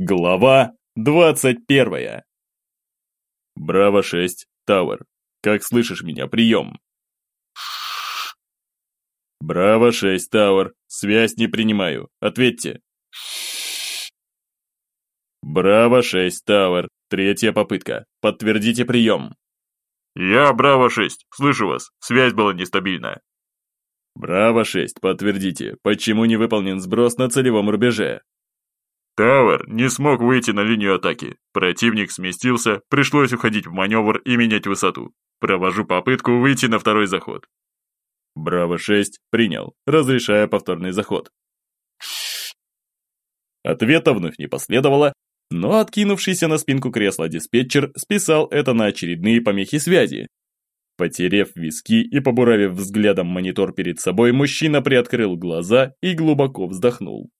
Глава 21. Браво-6, Тауэр. Как слышишь меня, прием. Браво-6, Тауэр. Связь не принимаю. Ответьте. Браво-6, Тауэр. Третья попытка. Подтвердите прием. Я Браво-6. Слышу вас. Связь была нестабильна. Браво-6. Подтвердите, почему не выполнен сброс на целевом рубеже? Тауэр не смог выйти на линию атаки. Противник сместился, пришлось уходить в маневр и менять высоту. Провожу попытку выйти на второй заход. Браво-6 принял, разрешая повторный заход. Ответа вновь не последовало, но откинувшийся на спинку кресла диспетчер списал это на очередные помехи связи. Потерев виски и побуравив взглядом монитор перед собой, мужчина приоткрыл глаза и глубоко вздохнул.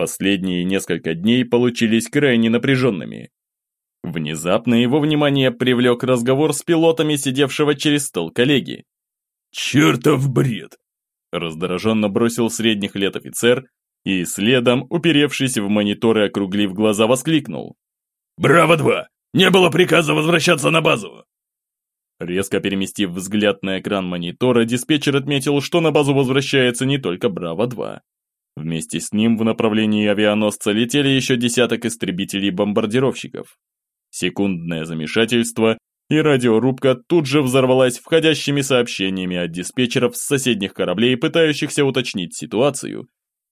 Последние несколько дней получились крайне напряженными. Внезапно его внимание привлек разговор с пилотами, сидевшего через стол коллеги. «Чертов бред!» Раздраженно бросил средних лет офицер и, следом, уперевшись в монитор и округлив глаза, воскликнул. «Браво-2! Не было приказа возвращаться на базу!» Резко переместив взгляд на экран монитора, диспетчер отметил, что на базу возвращается не только Браво-2. Вместе с ним в направлении авианосца летели еще десяток истребителей-бомбардировщиков. Секундное замешательство, и радиорубка тут же взорвалась входящими сообщениями от диспетчеров с соседних кораблей, пытающихся уточнить ситуацию,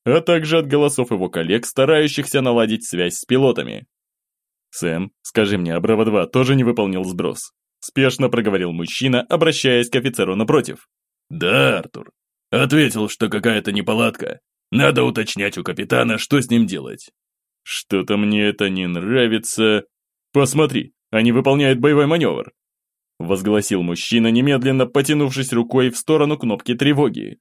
а также от голосов его коллег, старающихся наладить связь с пилотами. «Сэм, скажи мне, Абрава-2 тоже не выполнил сброс?» Спешно проговорил мужчина, обращаясь к офицеру напротив. «Да, Артур. Ответил, что какая-то неполадка. Надо уточнять у капитана, что с ним делать. Что-то мне это не нравится. Посмотри, они выполняют боевой маневр. Возгласил мужчина, немедленно потянувшись рукой в сторону кнопки тревоги.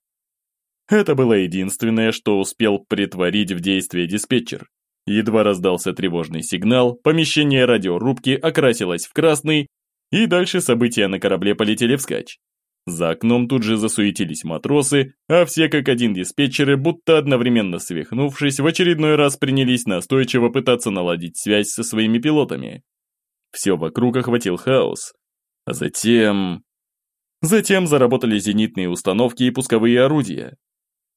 Это было единственное, что успел притворить в действие диспетчер. Едва раздался тревожный сигнал, помещение радиорубки окрасилось в красный, и дальше события на корабле полетели вскачь. За окном тут же засуетились матросы, а все как один диспетчеры, будто одновременно свихнувшись, в очередной раз принялись настойчиво пытаться наладить связь со своими пилотами. Все вокруг охватил хаос. А затем... Затем заработали зенитные установки и пусковые орудия.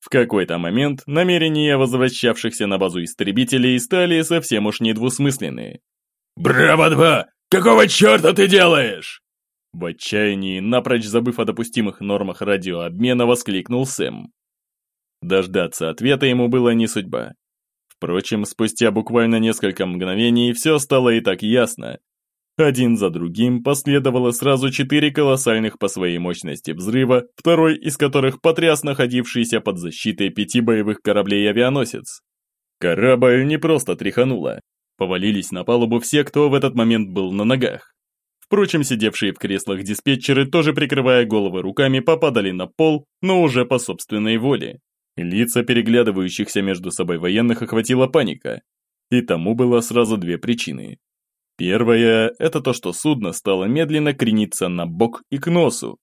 В какой-то момент намерения возвращавшихся на базу истребителей стали совсем уж недвусмысленные. «Браво-2! Какого черта ты делаешь?» В отчаянии, напрочь забыв о допустимых нормах радиообмена, воскликнул Сэм. Дождаться ответа ему было не судьба. Впрочем, спустя буквально несколько мгновений все стало и так ясно. Один за другим последовало сразу четыре колоссальных по своей мощности взрыва, второй из которых потряс находившийся под защитой пяти боевых кораблей авианосец. Корабль не просто тряхануло. Повалились на палубу все, кто в этот момент был на ногах. Впрочем, сидевшие в креслах диспетчеры, тоже прикрывая головы руками, попадали на пол, но уже по собственной воле. Лица переглядывающихся между собой военных охватила паника. И тому было сразу две причины. Первая – это то, что судно стало медленно крениться на бок и к носу.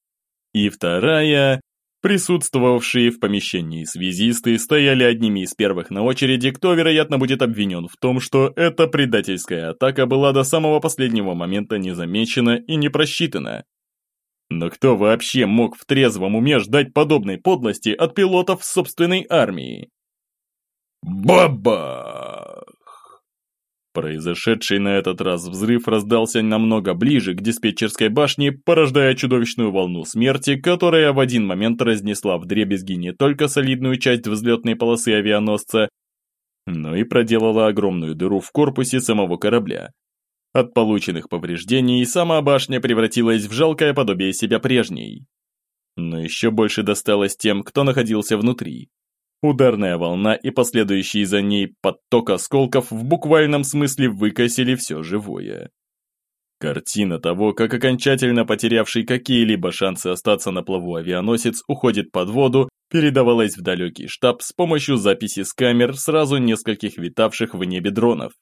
И вторая Присутствовавшие в помещении связисты стояли одними из первых на очереди, кто, вероятно, будет обвинен в том, что эта предательская атака была до самого последнего момента не замечена и не просчитана. Но кто вообще мог в трезвом уме ждать подобной подлости от пилотов собственной армии? Баба! Произошедший на этот раз взрыв раздался намного ближе к диспетчерской башне, порождая чудовищную волну смерти, которая в один момент разнесла в дребезги не только солидную часть взлетной полосы авианосца, но и проделала огромную дыру в корпусе самого корабля. От полученных повреждений сама башня превратилась в жалкое подобие себя прежней. Но еще больше досталось тем, кто находился внутри. Ударная волна и последующий за ней поток осколков в буквальном смысле выкосили все живое. Картина того, как окончательно потерявший какие-либо шансы остаться на плаву авианосец уходит под воду, передавалась в далекий штаб с помощью записи с камер сразу нескольких витавших в небе дронов.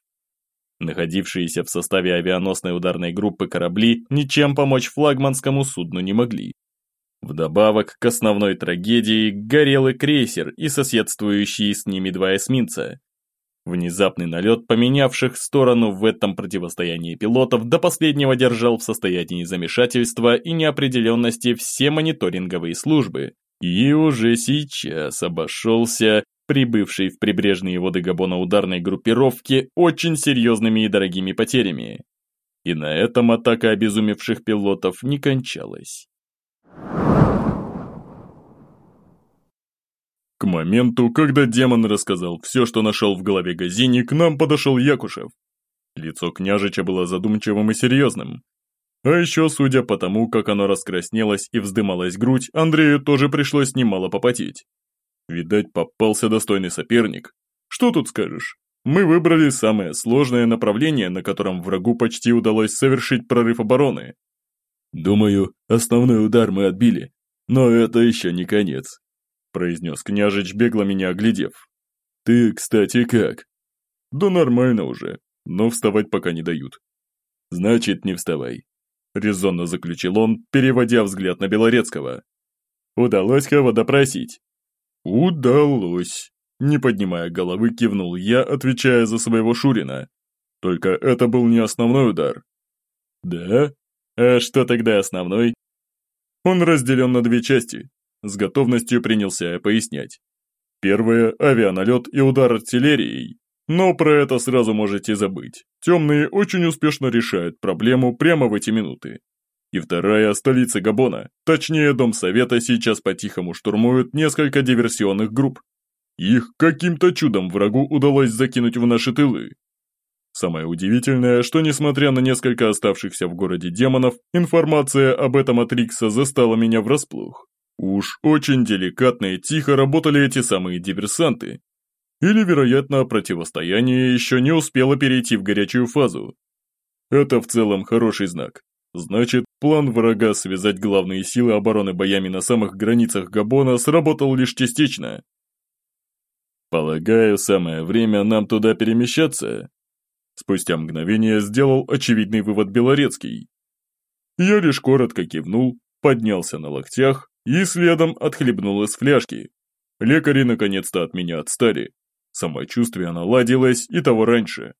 Находившиеся в составе авианосной ударной группы корабли ничем помочь флагманскому судну не могли. Вдобавок к основной трагедии горел и крейсер и соседствующие с ними два эсминца. Внезапный налет поменявших сторону в этом противостоянии пилотов до последнего держал в состоянии замешательства и неопределенности все мониторинговые службы, и уже сейчас обошелся прибывшей в прибрежные воды Габона ударной группировки очень серьезными и дорогими потерями. И на этом атака обезумевших пилотов не кончалась. К моменту, когда демон рассказал все, что нашел в голове Газини, к нам подошел Якушев. Лицо княжича было задумчивым и серьезным. А еще, судя по тому, как оно раскраснелось и вздымалась грудь, Андрею тоже пришлось немало попотеть. Видать, попался достойный соперник. Что тут скажешь? Мы выбрали самое сложное направление, на котором врагу почти удалось совершить прорыв обороны. Думаю, основной удар мы отбили, но это еще не конец произнес княжич, бегло меня оглядев. «Ты, кстати, как?» «Да нормально уже, но вставать пока не дают». «Значит, не вставай», – резонно заключил он, переводя взгляд на Белорецкого. «Удалось кого допросить?» «Удалось», – не поднимая головы, кивнул я, отвечая за своего Шурина. «Только это был не основной удар». «Да? А что тогда основной?» Он разделен на две части, с готовностью принялся я пояснять. Первое – авианалет и удар артиллерией. Но про это сразу можете забыть. Темные очень успешно решают проблему прямо в эти минуты. И вторая – столица Габона, точнее Дом Совета сейчас по-тихому штурмуют несколько диверсионных групп. Их каким-то чудом врагу удалось закинуть в наши тылы. Самое удивительное, что несмотря на несколько оставшихся в городе демонов, информация об этом от Рикса застала меня врасплох. Уж очень деликатно и тихо работали эти самые диверсанты. Или, вероятно, противостояние еще не успело перейти в горячую фазу. Это в целом хороший знак. Значит, план врага связать главные силы обороны боями на самых границах Габона сработал лишь частично. Полагаю, самое время нам туда перемещаться. Спустя мгновение сделал очевидный вывод Белорецкий. Я лишь коротко кивнул, поднялся на локтях и следом отхлебнул из фляжки. Лекари наконец-то от меня отстали. Самочувствие наладилось и того раньше.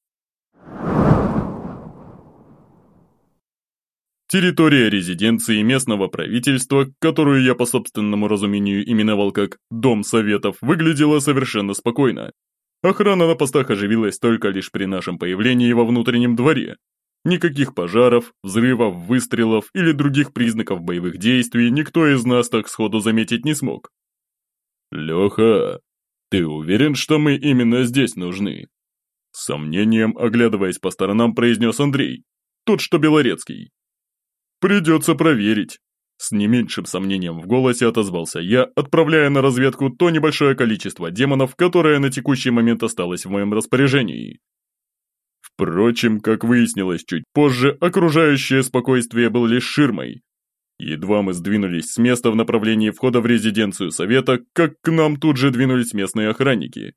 Территория резиденции местного правительства, которую я по собственному разумению именовал как «Дом Советов», выглядела совершенно спокойно. Охрана на постах оживилась только лишь при нашем появлении во внутреннем дворе, Никаких пожаров, взрывов, выстрелов или других признаков боевых действий никто из нас так сходу заметить не смог. «Леха, ты уверен, что мы именно здесь нужны?» Сомнением, оглядываясь по сторонам, произнес Андрей, тот, что Белорецкий. «Придется проверить», с не меньшим сомнением в голосе отозвался я, отправляя на разведку то небольшое количество демонов, которое на текущий момент осталось в моем распоряжении. Впрочем, как выяснилось чуть позже, окружающее спокойствие было лишь ширмой. Едва мы сдвинулись с места в направлении входа в резиденцию совета, как к нам тут же двинулись местные охранники.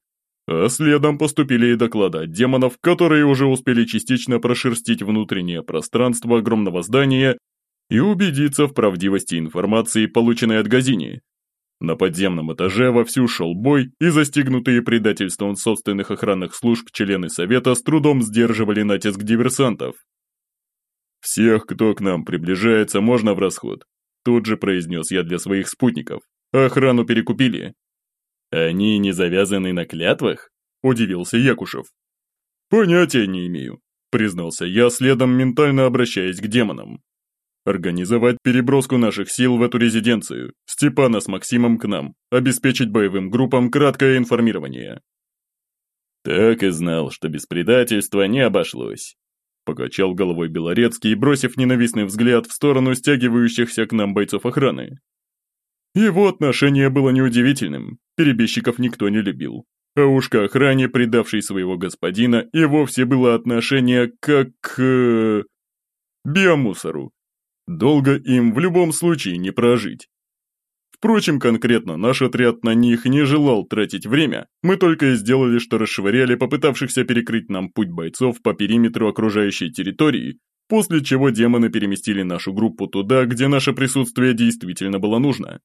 А следом поступили и доклады от демонов, которые уже успели частично прошерстить внутреннее пространство огромного здания и убедиться в правдивости информации, полученной от Газини. На подземном этаже вовсю шел бой, и застигнутые предательством собственных охранных служб члены Совета с трудом сдерживали натиск диверсантов. «Всех, кто к нам приближается, можно в расход», тут же произнес я для своих спутников. «Охрану перекупили». «Они не завязаны на клятвах?» – удивился Якушев. «Понятия не имею», – признался я, следом ментально обращаясь к демонам. Организовать переброску наших сил в эту резиденцию, Степана с Максимом к нам, обеспечить боевым группам краткое информирование. Так и знал, что без предательства не обошлось. Покачал головой Белорецкий, бросив ненавистный взгляд в сторону стягивающихся к нам бойцов охраны. Его отношение было неудивительным, перебежчиков никто не любил. А уж к охране, предавшей своего господина, и вовсе было отношение как. Э, биомусору, Долго им в любом случае не прожить. Впрочем, конкретно наш отряд на них не желал тратить время, мы только и сделали, что расшвыряли попытавшихся перекрыть нам путь бойцов по периметру окружающей территории, после чего демоны переместили нашу группу туда, где наше присутствие действительно было нужно.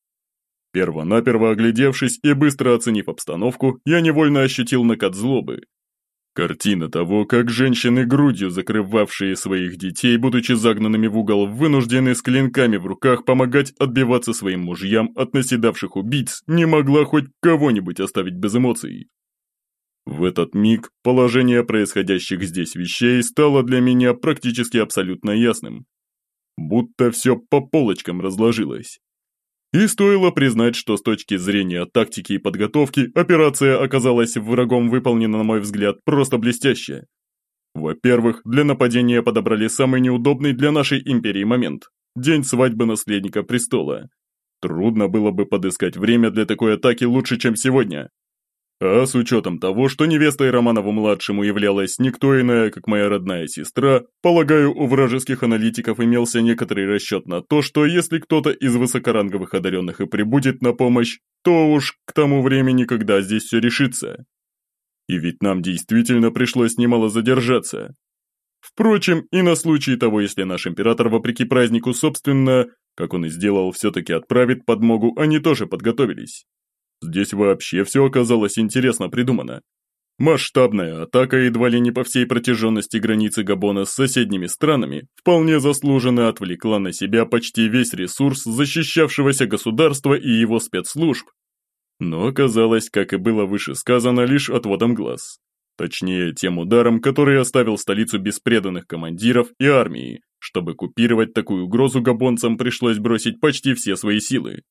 Первонаперво оглядевшись и быстро оценив обстановку, я невольно ощутил накат злобы. Картина того, как женщины грудью, закрывавшие своих детей, будучи загнанными в угол, вынуждены с клинками в руках помогать отбиваться своим мужьям от наседавших убийц, не могла хоть кого-нибудь оставить без эмоций. В этот миг положение происходящих здесь вещей стало для меня практически абсолютно ясным. Будто все по полочкам разложилось. И стоило признать, что с точки зрения тактики и подготовки операция оказалась врагом выполнена, на мой взгляд, просто блестяще. Во-первых, для нападения подобрали самый неудобный для нашей империи момент – день свадьбы наследника престола. Трудно было бы подыскать время для такой атаки лучше, чем сегодня. А с учетом того, что невестой Романову-младшему являлась никто иная, как моя родная сестра, полагаю, у вражеских аналитиков имелся некоторый расчет на то, что если кто-то из высокоранговых одаренных и прибудет на помощь, то уж к тому времени, когда здесь все решится. И ведь нам действительно пришлось немало задержаться. Впрочем, и на случай того, если наш император, вопреки празднику, собственно, как он и сделал, все-таки отправит подмогу, они тоже подготовились. Здесь вообще все оказалось интересно придумано. Масштабная атака едва ли не по всей протяженности границы Габона с соседними странами вполне заслуженно отвлекла на себя почти весь ресурс защищавшегося государства и его спецслужб. Но оказалось, как и было выше сказано, лишь отводом глаз. Точнее, тем ударом, который оставил столицу без преданных командиров и армии. Чтобы купировать такую угрозу габонцам пришлось бросить почти все свои силы.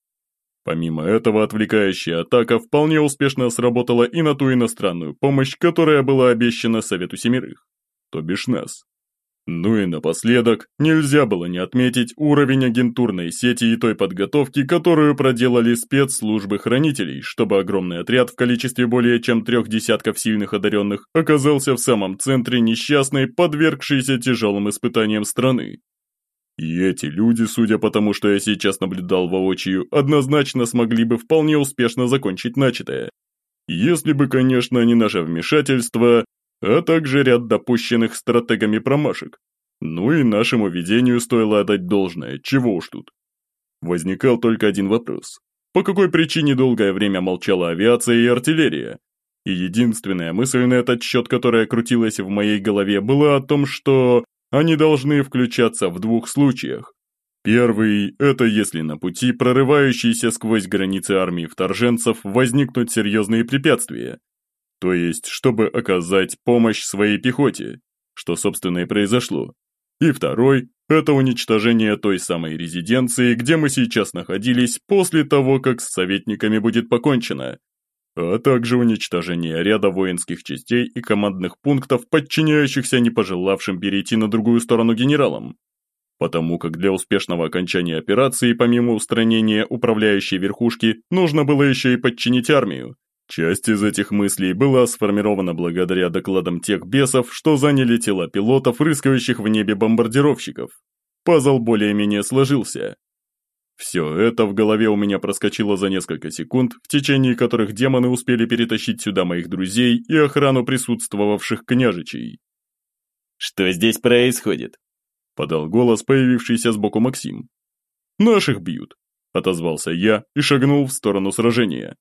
Помимо этого, отвлекающая атака вполне успешно сработала и на ту иностранную помощь, которая была обещана Совету Семерых, то бишь нас. Ну и напоследок, нельзя было не отметить уровень агентурной сети и той подготовки, которую проделали спецслужбы хранителей, чтобы огромный отряд в количестве более чем трех десятков сильных одаренных оказался в самом центре несчастной, подвергшейся тяжелым испытаниям страны. И эти люди, судя по тому, что я сейчас наблюдал воочию, однозначно смогли бы вполне успешно закончить начатое. Если бы, конечно, не наше вмешательство, а также ряд допущенных стратегами промашек. Ну и нашему видению стоило отдать должное, чего уж тут. Возникал только один вопрос. По какой причине долгое время молчала авиация и артиллерия? И единственная мысль на этот счет, которая крутилась в моей голове, была о том, что они должны включаться в двух случаях. Первый – это если на пути, прорывающейся сквозь границы армии вторженцев, возникнут серьезные препятствия. То есть, чтобы оказать помощь своей пехоте, что, собственно, и произошло. И второй – это уничтожение той самой резиденции, где мы сейчас находились после того, как с советниками будет покончено, а также уничтожение ряда воинских частей и командных пунктов, подчиняющихся не пожелавшим перейти на другую сторону генералам. Потому как для успешного окончания операции, помимо устранения управляющей верхушки, нужно было еще и подчинить армию. Часть из этих мыслей была сформирована благодаря докладам тех бесов, что заняли тела пилотов, рыскающих в небе бомбардировщиков. Пазл более-менее сложился, все это в голове у меня проскочило за несколько секунд, в течение которых демоны успели перетащить сюда моих друзей и охрану присутствовавших княжичей. «Что здесь происходит?» – подал голос, появившийся сбоку Максим. «Наших бьют», – отозвался я и шагнул в сторону сражения.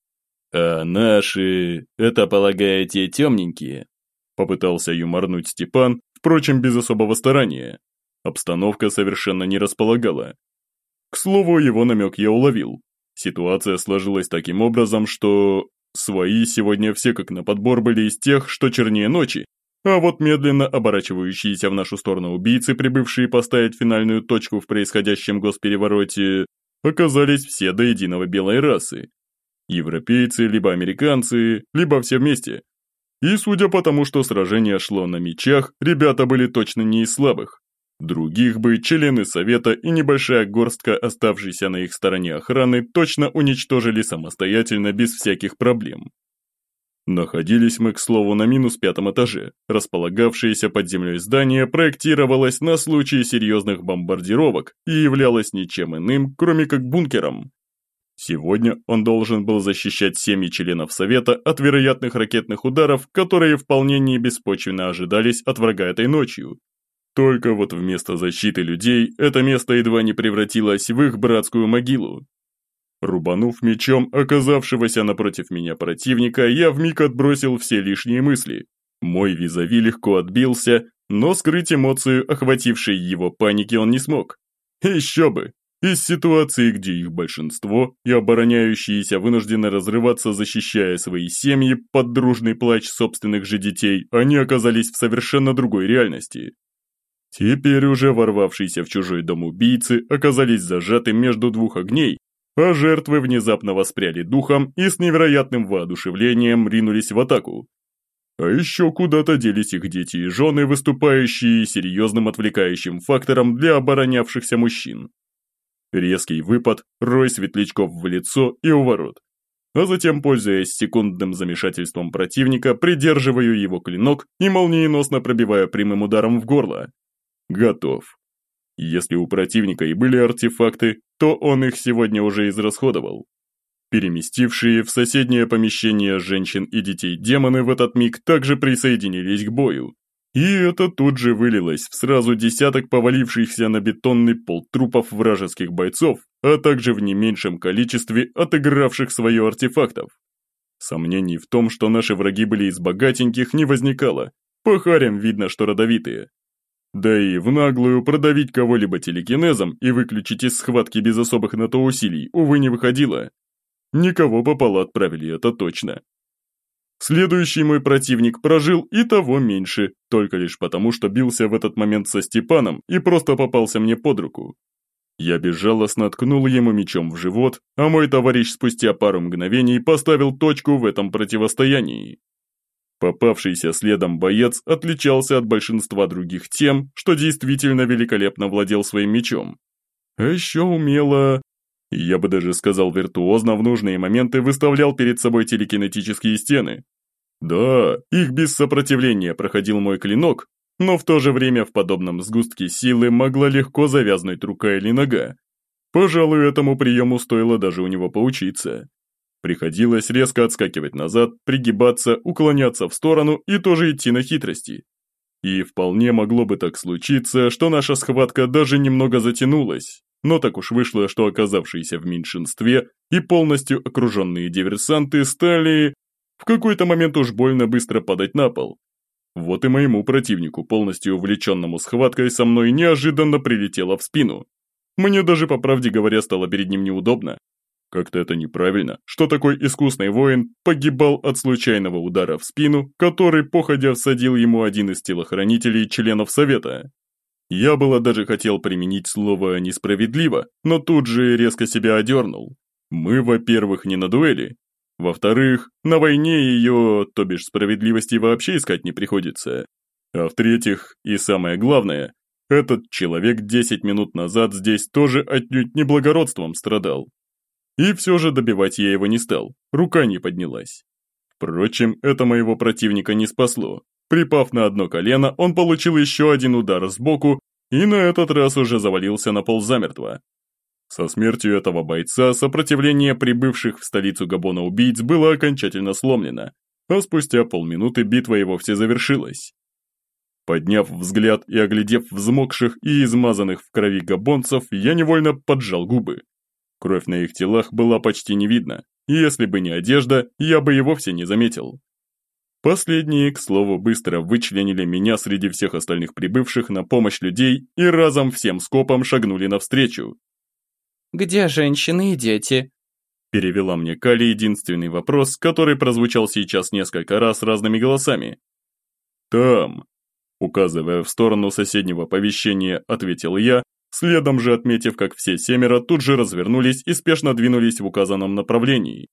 «А наши, это, полагаете, темненькие?» Попытался юморнуть Степан, впрочем, без особого старания. Обстановка совершенно не располагала. К слову, его намек я уловил. Ситуация сложилась таким образом, что свои сегодня все как на подбор были из тех, что чернее ночи, а вот медленно оборачивающиеся в нашу сторону убийцы, прибывшие поставить финальную точку в происходящем госперевороте, оказались все до единого белой расы. Европейцы, либо американцы, либо все вместе. И судя по тому, что сражение шло на мечах, ребята были точно не из слабых. Других бы члены Совета и небольшая горстка оставшейся на их стороне охраны точно уничтожили самостоятельно без всяких проблем. Находились мы, к слову, на минус пятом этаже. Располагавшееся под землей здание проектировалось на случай серьезных бомбардировок и являлось ничем иным, кроме как бункером. Сегодня он должен был защищать семьи членов Совета от вероятных ракетных ударов, которые вполне не беспочвенно ожидались от врага этой ночью, только вот вместо защиты людей, это место едва не превратилось в их братскую могилу. Рубанув мечом оказавшегося напротив меня противника, я вмиг отбросил все лишние мысли. Мой визави легко отбился, но скрыть эмоцию, охватившей его паники, он не смог. Еще бы! Из ситуации, где их большинство и обороняющиеся вынуждены разрываться, защищая свои семьи под дружный плач собственных же детей, они оказались в совершенно другой реальности. Теперь уже ворвавшиеся в чужой дом убийцы оказались зажаты между двух огней, а жертвы внезапно воспряли духом и с невероятным воодушевлением ринулись в атаку. А еще куда-то делись их дети и жены, выступающие серьезным отвлекающим фактором для оборонявшихся мужчин. Резкий выпад, рой светлячков в лицо и у ворот. А затем, пользуясь секундным замешательством противника, придерживаю его клинок и молниеносно пробиваю прямым ударом в горло. Готов. Если у противника и были артефакты, то он их сегодня уже израсходовал. Переместившие в соседнее помещение женщин и детей демоны в этот миг также присоединились к бою. И это тут же вылилось в сразу десяток повалившихся на бетонный пол трупов вражеских бойцов, а также в не меньшем количестве отыгравших свое артефактов. Сомнений в том, что наши враги были из богатеньких, не возникало. По харям видно, что родовитые. Да и в наглую продавить кого-либо телекинезом и выключить из схватки без особых на то усилий, увы, не выходило. Никого попало отправили, это точно. Следующий мой противник прожил и того меньше, только лишь потому, что бился в этот момент со Степаном и просто попался мне под руку. Я безжалостно ткнул ему мечом в живот, а мой товарищ спустя пару мгновений поставил точку в этом противостоянии. Попавшийся следом боец отличался от большинства других тем, что действительно великолепно владел своим мечом. А еще умело... Я бы даже сказал виртуозно в нужные моменты выставлял перед собой телекинетические стены. Да, их без сопротивления проходил мой клинок, но в то же время в подобном сгустке силы могла легко завязнуть рука или нога. Пожалуй, этому приему стоило даже у него поучиться. Приходилось резко отскакивать назад, пригибаться, уклоняться в сторону и тоже идти на хитрости. И вполне могло бы так случиться, что наша схватка даже немного затянулась, но так уж вышло, что оказавшиеся в меньшинстве и полностью окруженные диверсанты стали в какой-то момент уж больно быстро падать на пол. Вот и моему противнику, полностью увлеченному схваткой со мной, неожиданно прилетело в спину. Мне даже, по правде говоря, стало перед ним неудобно. Как-то это неправильно, что такой искусный воин погибал от случайного удара в спину, который походя всадил ему один из телохранителей членов совета. Я было даже хотел применить слово «несправедливо», но тут же резко себя одернул. Мы, во-первых, не на дуэли. Во-вторых, на войне ее, то бишь справедливости вообще искать не приходится. А в-третьих, и самое главное, этот человек 10 минут назад здесь тоже отнюдь неблагородством страдал. И все же добивать я его не стал, рука не поднялась. Впрочем, это моего противника не спасло. Припав на одно колено, он получил еще один удар сбоку и на этот раз уже завалился на пол замертво. Со смертью этого бойца сопротивление прибывших в столицу Габона убийц было окончательно сломлено, а спустя полминуты битва и вовсе завершилась. Подняв взгляд и оглядев взмокших и измазанных в крови габонцев, я невольно поджал губы. Кровь на их телах была почти не видна, и если бы не одежда, я бы и вовсе не заметил. Последние, к слову, быстро вычленили меня среди всех остальных прибывших на помощь людей и разом всем скопом шагнули навстречу. «Где женщины и дети?» Перевела мне Кали единственный вопрос, который прозвучал сейчас несколько раз разными голосами. «Там», указывая в сторону соседнего помещения, ответил я, Следом же отметив, как все семеро тут же развернулись и спешно двинулись в указанном направлении.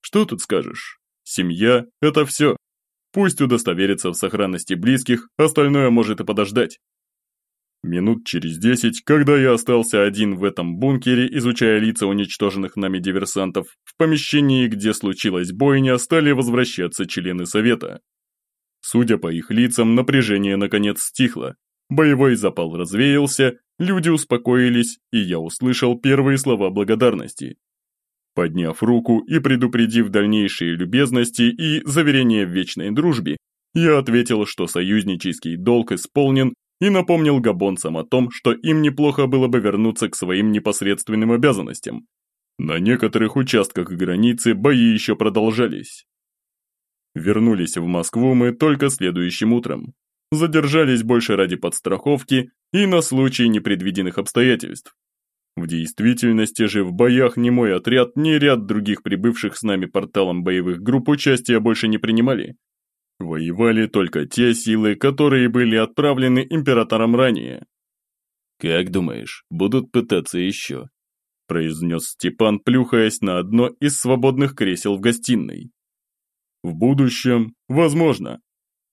Что тут скажешь? Семья – это все. Пусть удостоверится в сохранности близких, остальное может и подождать. Минут через десять, когда я остался один в этом бункере, изучая лица уничтоженных нами диверсантов, в помещении, где случилась бойня, стали возвращаться члены совета. Судя по их лицам, напряжение наконец стихло. Боевой запал развеялся, Люди успокоились, и я услышал первые слова благодарности. Подняв руку и предупредив дальнейшие любезности и заверения в вечной дружбе, я ответил, что союзнический долг исполнен и напомнил габонцам о том, что им неплохо было бы вернуться к своим непосредственным обязанностям. На некоторых участках границы бои еще продолжались. Вернулись в Москву мы только следующим утром. Задержались больше ради подстраховки и на случай непредвиденных обстоятельств. В действительности же в боях ни мой отряд, ни ряд других прибывших с нами порталом боевых групп участия больше не принимали. Воевали только те силы, которые были отправлены императором ранее. «Как думаешь, будут пытаться еще?» произнес Степан, плюхаясь на одно из свободных кресел в гостиной. «В будущем, возможно.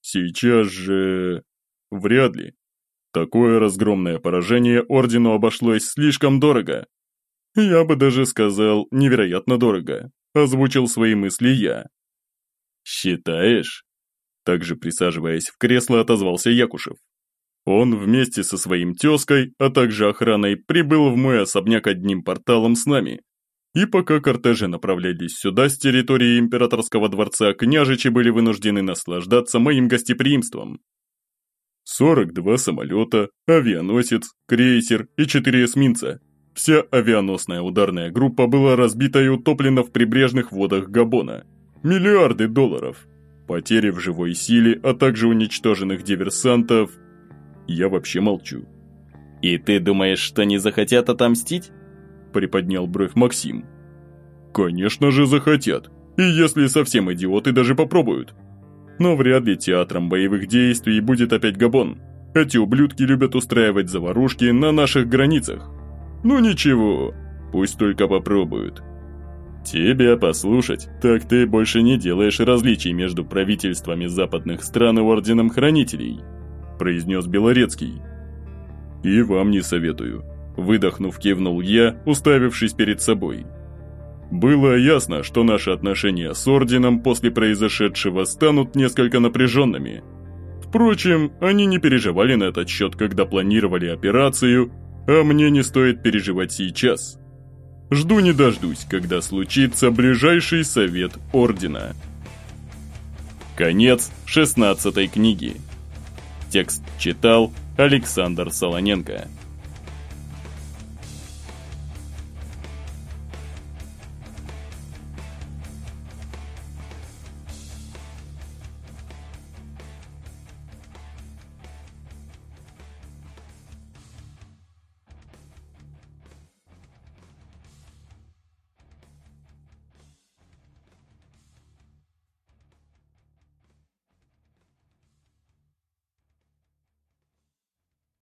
Сейчас же... вряд ли. Такое разгромное поражение Ордену обошлось слишком дорого. Я бы даже сказал, невероятно дорого. Озвучил свои мысли я. «Считаешь?» Также присаживаясь в кресло, отозвался Якушев. Он вместе со своим тезкой, а также охраной, прибыл в мой особняк одним порталом с нами. И пока кортежи направлялись сюда с территории императорского дворца, княжичи были вынуждены наслаждаться моим гостеприимством. 42 самолета, авианосец, крейсер и 4 эсминца. Вся авианосная ударная группа была разбита и утоплена в прибрежных водах Габона. Миллиарды долларов. Потери в живой силе, а также уничтоженных диверсантов. Я вообще молчу. «И ты думаешь, что не захотят отомстить?» Приподнял бровь Максим. «Конечно же захотят. И если совсем идиоты даже попробуют. Но вряд ли театром боевых действий будет опять Габон. Эти ублюдки любят устраивать заварушки на наших границах. Ну ничего, пусть только попробуют. Тебя послушать, так ты больше не делаешь различий между правительствами западных стран и Орденом Хранителей, произнес Белорецкий. И вам не советую. Выдохнув, кивнул я, уставившись перед собой. Было ясно, что наши отношения с Орденом после произошедшего станут несколько напряженными. Впрочем, они не переживали на этот счет, когда планировали операцию, а мне не стоит переживать сейчас. Жду не дождусь, когда случится ближайший совет Ордена. Конец 16 книги. Текст читал Александр Солоненко.